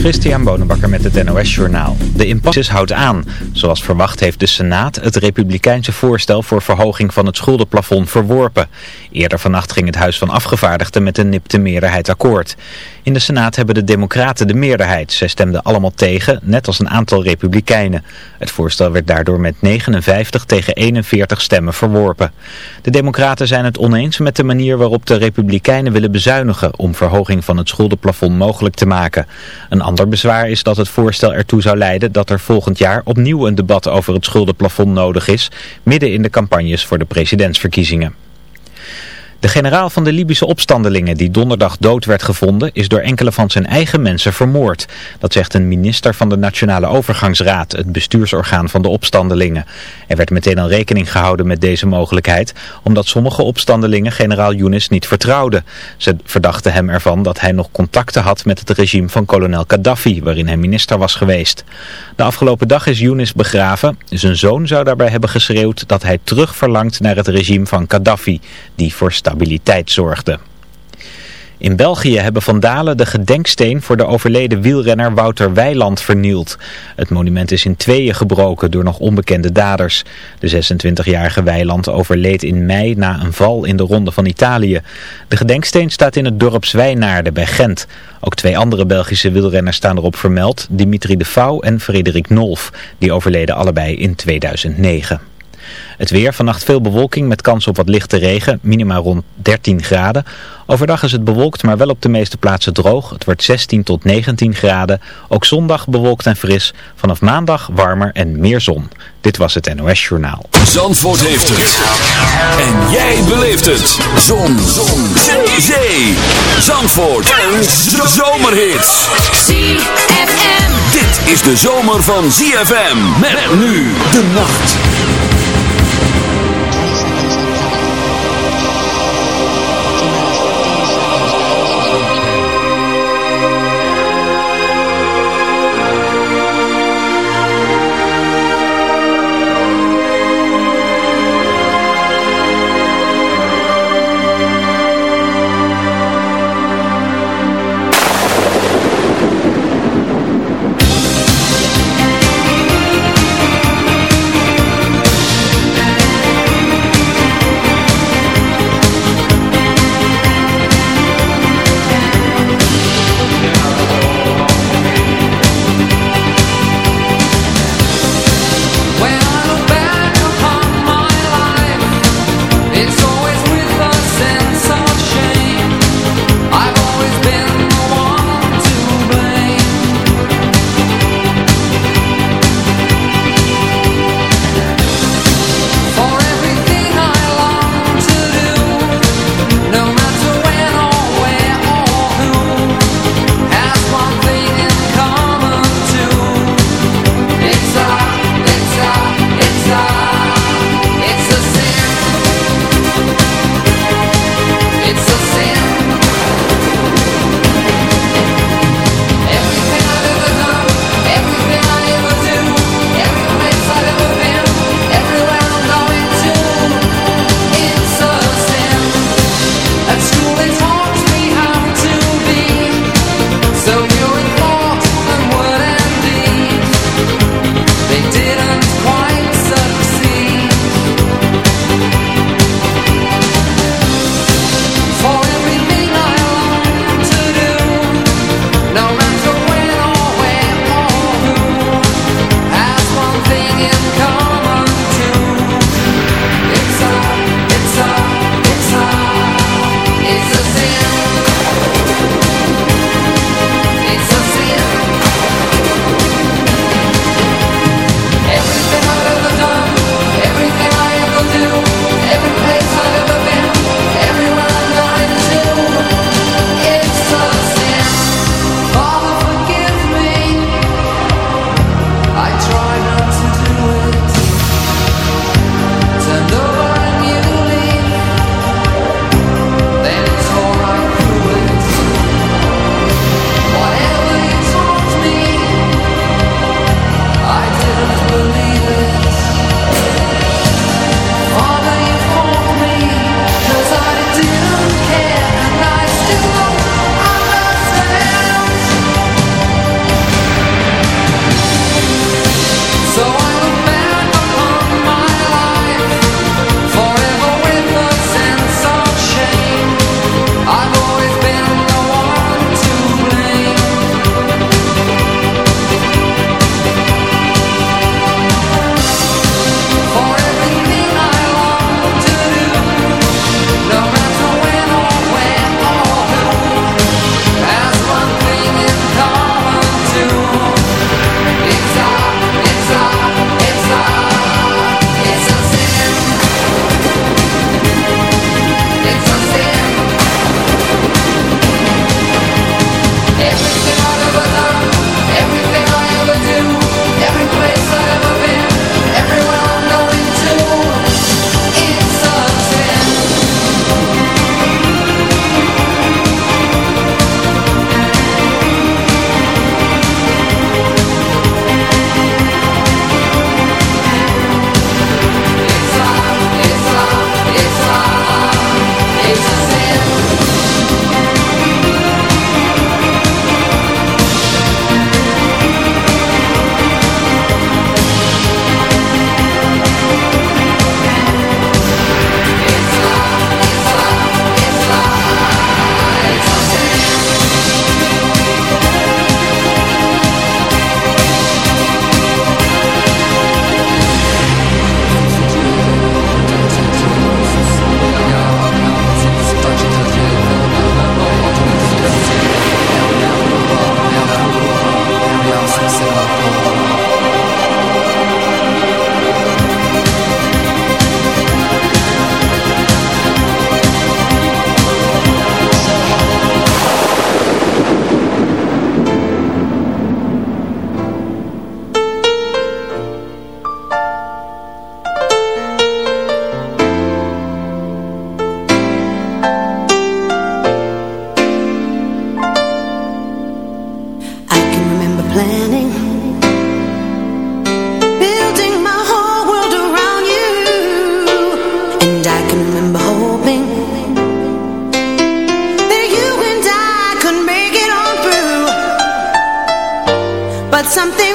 Christian Bonenbakker met het NOS Journaal. De impasse houdt aan. Zoals verwacht heeft de Senaat het republikeinse voorstel voor verhoging van het schuldenplafond verworpen. Eerder vannacht ging het Huis van Afgevaardigden met een nipte meerderheid akkoord. In de Senaat hebben de democraten de meerderheid. Zij stemden allemaal tegen, net als een aantal republikeinen. Het voorstel werd daardoor met 59 tegen 41 stemmen verworpen. De democraten zijn het oneens met de manier waarop de republikeinen willen bezuinigen om verhoging van het schuldenplafond mogelijk te maken. Een ander bezwaar is dat het voorstel ertoe zou leiden dat er volgend jaar opnieuw een debat over het schuldenplafond nodig is, midden in de campagnes voor de presidentsverkiezingen. De generaal van de Libische opstandelingen die donderdag dood werd gevonden is door enkele van zijn eigen mensen vermoord. Dat zegt een minister van de Nationale Overgangsraad, het bestuursorgaan van de opstandelingen. Er werd meteen al rekening gehouden met deze mogelijkheid, omdat sommige opstandelingen generaal Younes niet vertrouwden. Ze verdachten hem ervan dat hij nog contacten had met het regime van kolonel Gaddafi, waarin hij minister was geweest. De afgelopen dag is Younes begraven. Zijn zoon zou daarbij hebben geschreeuwd dat hij terug verlangt naar het regime van Gaddafi, die voor stabiliteit zorgde. In België hebben vandalen de gedenksteen voor de overleden wielrenner Wouter Weiland vernield. Het monument is in tweeën gebroken door nog onbekende daders. De 26-jarige Weiland overleed in mei na een val in de Ronde van Italië. De gedenksteen staat in het dorp Zwijnaarden bij Gent. Ook twee andere Belgische wielrenners staan erop vermeld, Dimitri de Vouw en Frederik Nolf. Die overleden allebei in 2009. Het weer, vannacht veel bewolking met kans op wat lichte regen, minima rond 13 graden. Overdag is het bewolkt, maar wel op de meeste plaatsen droog. Het wordt 16 tot 19 graden. Ook zondag bewolkt en fris. Vanaf maandag warmer en meer zon. Dit was het NOS Journaal. Zandvoort heeft het. En jij beleeft het. Zon. zon. Zee. Zee. Zandvoort. Een zomerhit. ZFM. Dit is de zomer van ZFM. Met nu de nacht. Thank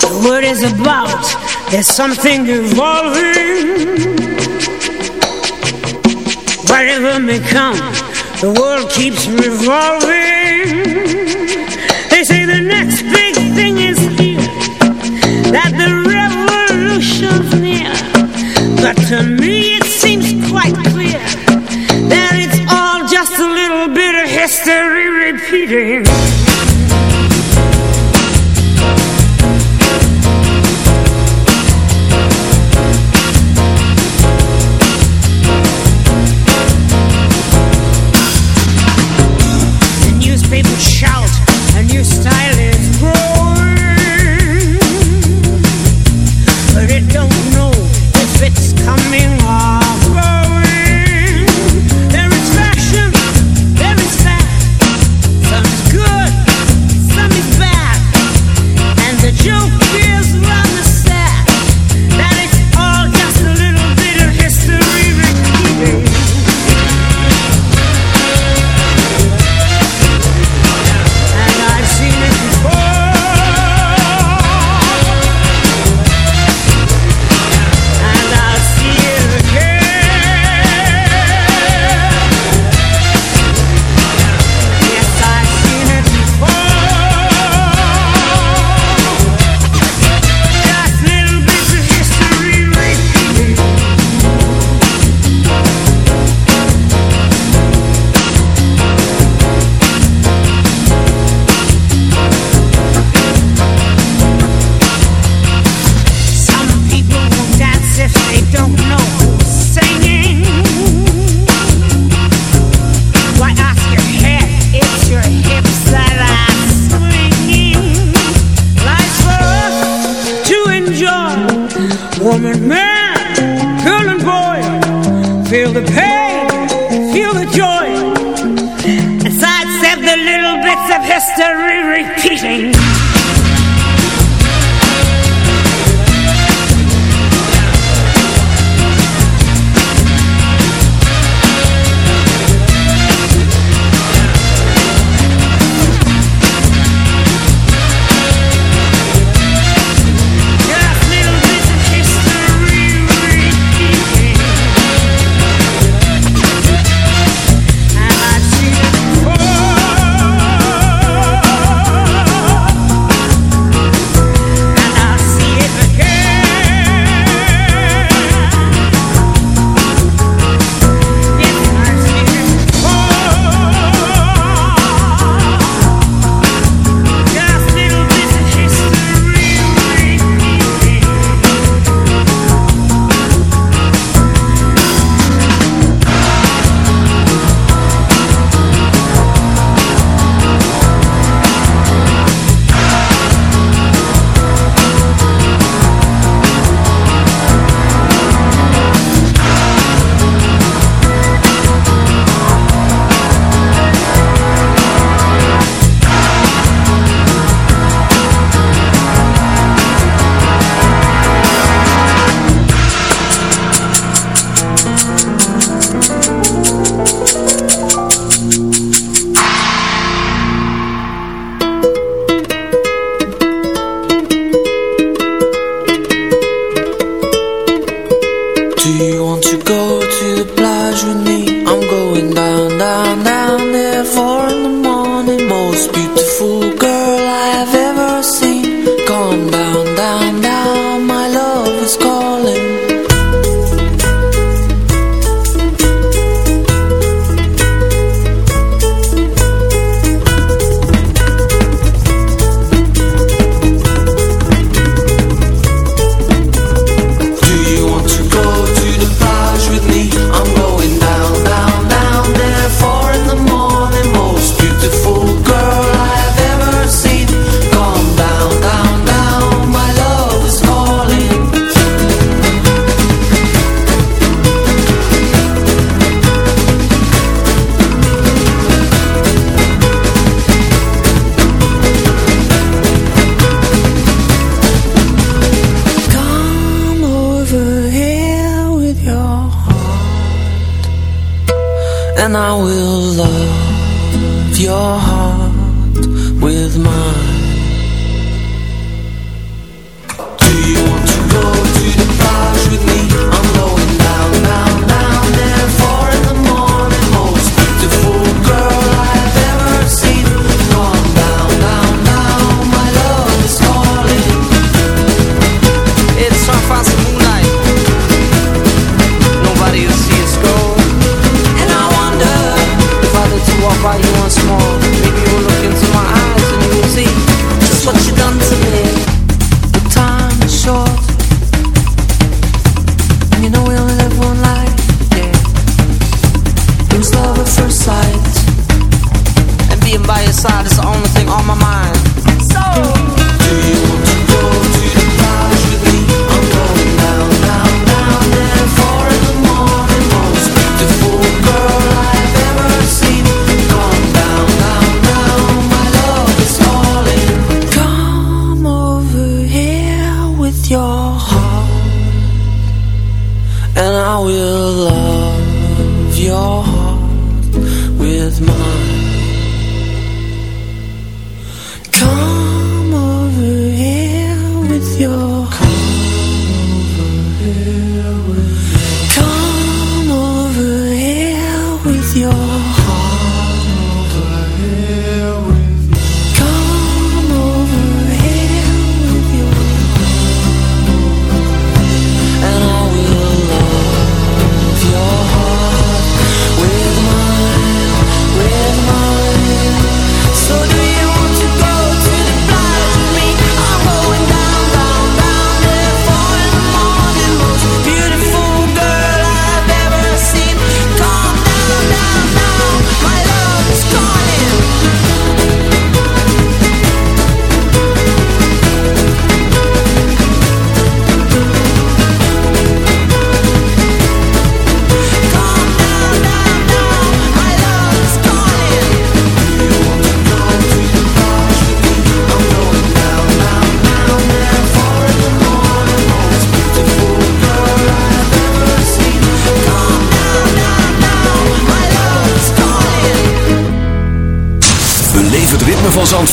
The word is about. There's something evolving.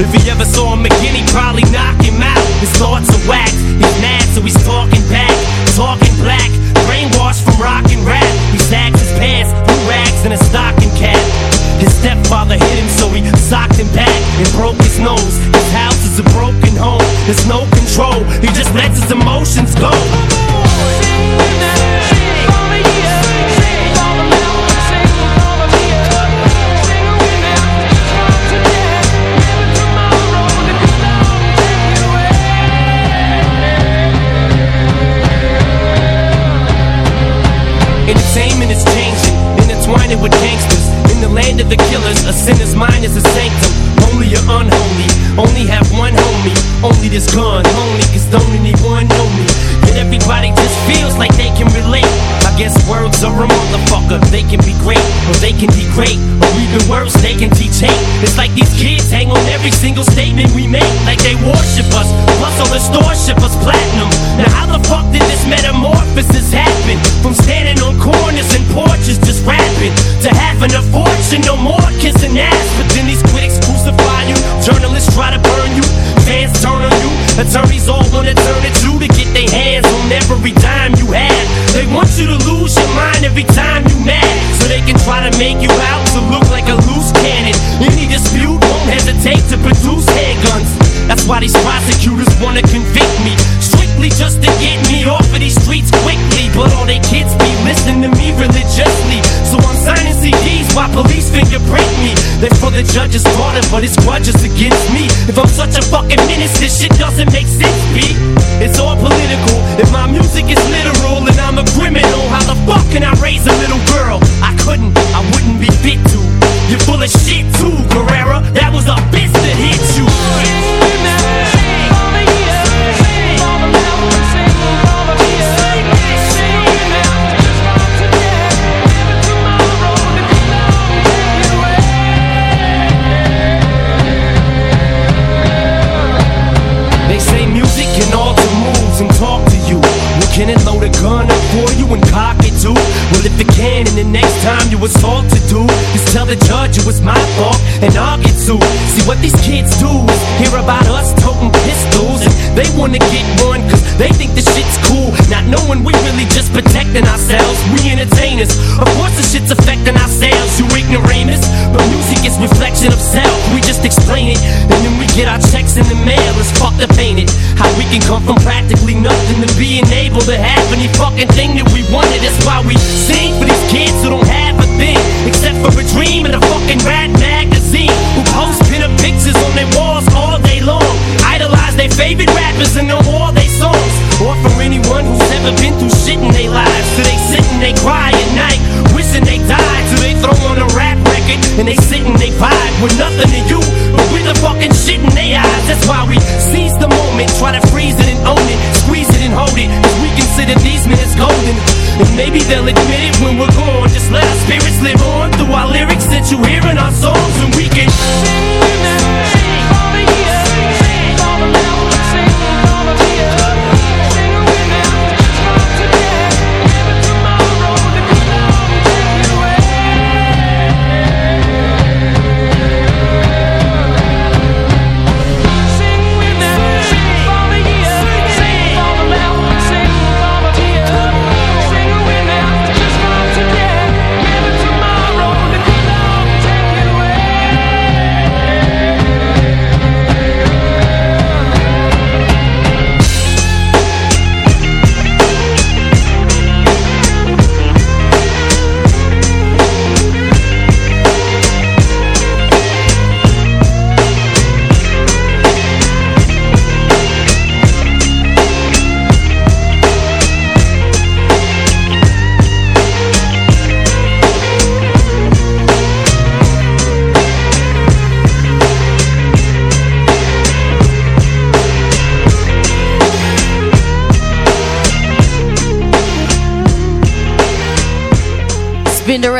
If he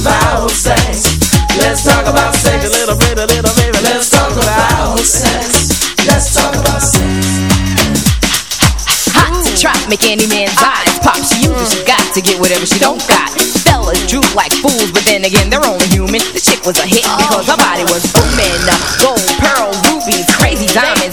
about sex. Let's talk about sex. A little bit, a little bit. Let's talk about sex. Let's talk about sex. Hot to trap, make any man's eyes pop. She uses, she got to get whatever she don't got. Fellas droop like fools, but then again, they're only human. The chick was a hit because her body was booming. Gold,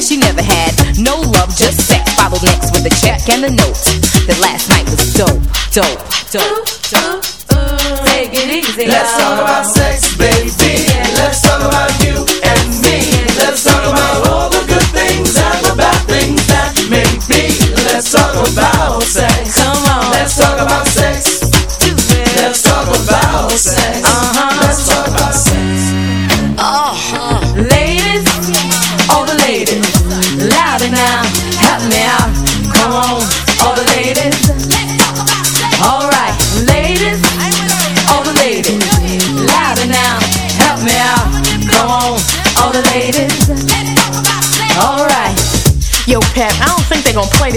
That she never had. No love, just sex. Followed next with a check and a note. That last night was dope, dope, dope, dope. Take it easy. Let's talk about sex, baby. Let's talk about you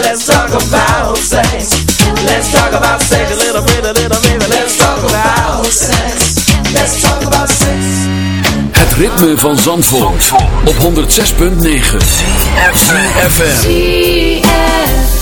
let's talk about sex. Let's talk about sex, a little bit, a little bit. let's talk about sex. Let's talk about sex. Het ritme van Zandvoort, op 106.9 FM.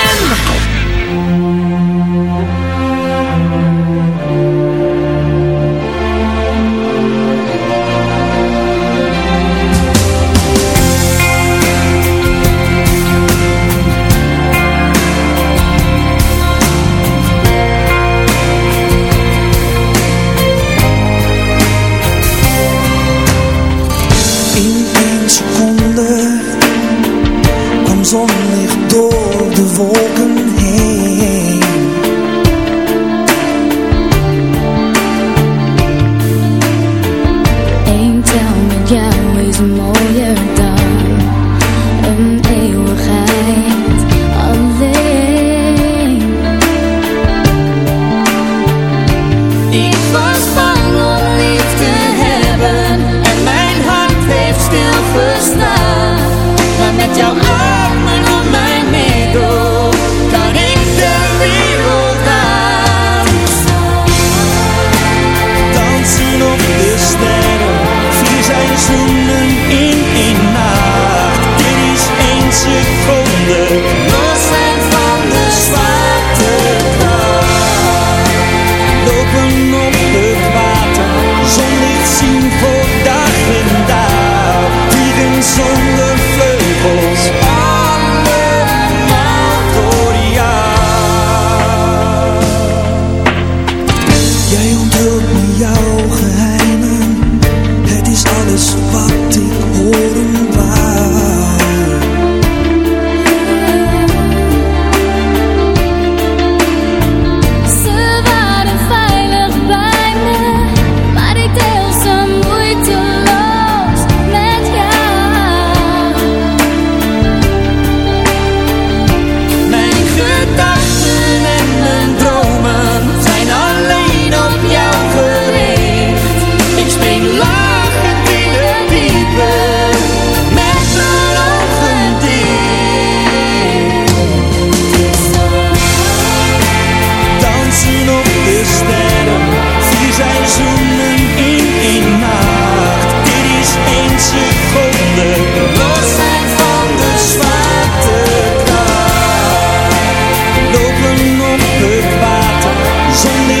Someday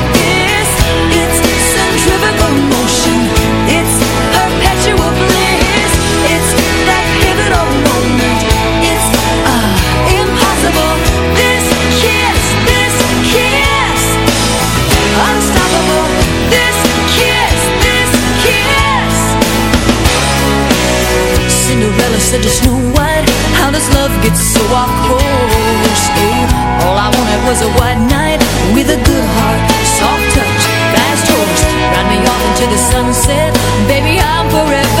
Said to Snow White How does love get so off course? Oh, all I wanted was a white knight With a good heart, soft touch, fast horse Ride me off into the sunset. Baby, I'm forever